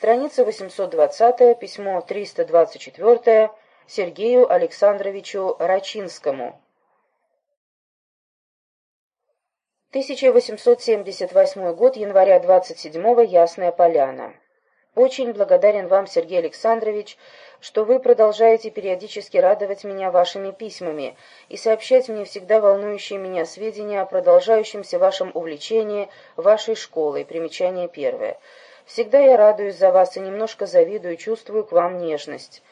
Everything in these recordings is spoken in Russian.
Страница 820, письмо 324 Сергею Александровичу Рачинскому. 1878 год, января 27 Ясная Поляна. Очень благодарен вам, Сергей Александрович, что вы продолжаете периодически радовать меня вашими письмами и сообщать мне всегда волнующие меня сведения о продолжающемся вашем увлечении вашей школой. Примечание первое. Всегда я радуюсь за вас и немножко завидую, чувствую к вам нежность.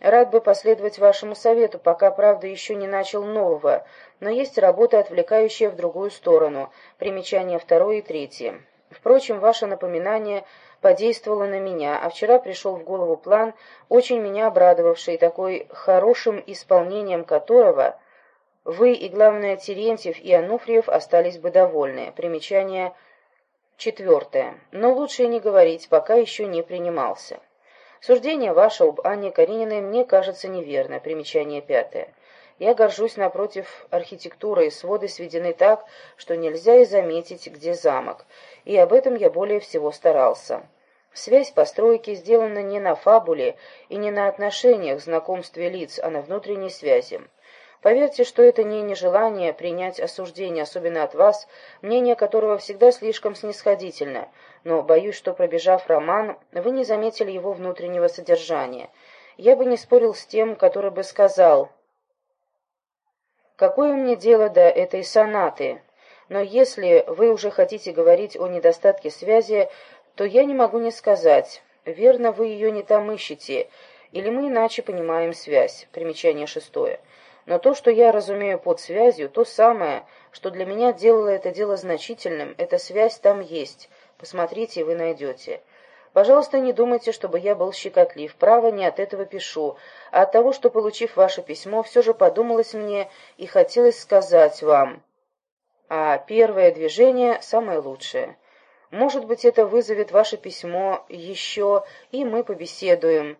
Рад бы последовать вашему совету, пока, правда, еще не начал нового, но есть работа, отвлекающая в другую сторону. Примечания второе и третье. Впрочем, ваше напоминание подействовало на меня, а вчера пришел в голову план, очень меня обрадовавший, такой хорошим исполнением которого вы и, главное, Терентьев и Ануфриев остались бы довольны. Примечание четвертое. Но лучше не говорить, пока еще не принимался. Суждение ваше об Анне Карениной мне кажется неверно. Примечание пятое. Я горжусь напротив архитектурой, своды сведены так, что нельзя и заметить, где замок, и об этом я более всего старался. Связь постройки сделана не на фабуле и не на отношениях, знакомстве лиц, а на внутренней связи. Поверьте, что это не нежелание принять осуждение, особенно от вас, мнение которого всегда слишком снисходительно, но боюсь, что, пробежав роман, вы не заметили его внутреннего содержания. Я бы не спорил с тем, который бы сказал, «Какое мне дело до этой сонаты?» Но если вы уже хотите говорить о недостатке связи, то я не могу не сказать, верно, вы ее не там ищете, или мы иначе понимаем связь. Примечание шестое. Но то, что я разумею под связью, то самое, что для меня делало это дело значительным, эта связь там есть. Посмотрите, вы найдете. Пожалуйста, не думайте, чтобы я был щекотлив. Право, не от этого пишу, а от того, что, получив ваше письмо, все же подумалось мне и хотелось сказать вам. А первое движение самое лучшее. Может быть, это вызовет ваше письмо еще, и мы побеседуем.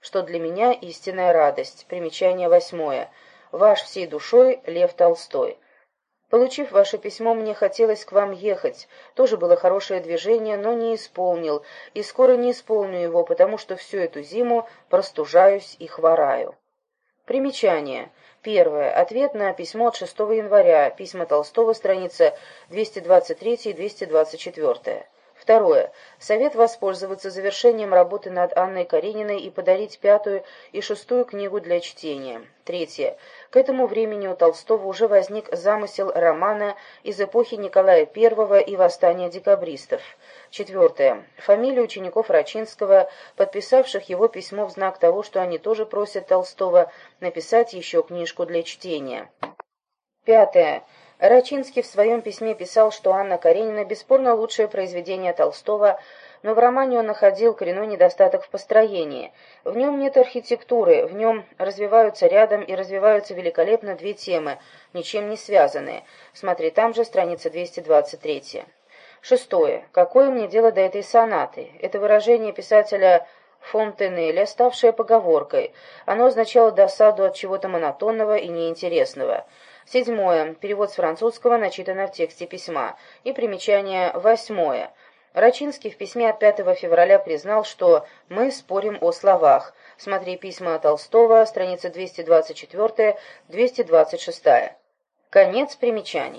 Что для меня истинная радость. Примечание восьмое. Ваш всей душой Лев Толстой. Получив ваше письмо, мне хотелось к вам ехать. Тоже было хорошее движение, но не исполнил, и скоро не исполню его, потому что всю эту зиму простужаюсь и хвораю. Примечание. Первое. Ответ на письмо от 6 января. Письма Толстого, страница 223 и 224. Второе. Совет воспользоваться завершением работы над Анной Карениной и подарить пятую и шестую книгу для чтения. Третье. К этому времени у Толстого уже возник замысел романа из эпохи Николая I и восстания декабристов. Четвертое. Фамилии учеников Рачинского, подписавших его письмо в знак того, что они тоже просят Толстого написать еще книжку для чтения. Пятое. Рачинский в своем письме писал, что Анна Каренина бесспорно лучшее произведение Толстого, но в романе он находил коренной недостаток в построении. В нем нет архитектуры, в нем развиваются рядом и развиваются великолепно две темы, ничем не связанные. Смотри, там же страница 223. Шестое. Какое мне дело до этой сонаты? Это выражение писателя Фонтенеля, ставшее поговоркой. Оно означало досаду от чего-то монотонного и неинтересного. Седьмое. Перевод с французского начитано в тексте письма. И примечание восьмое. Рачинский в письме от 5 февраля признал, что «мы спорим о словах». Смотри письма Толстого, страница 224-226. Конец примечаний.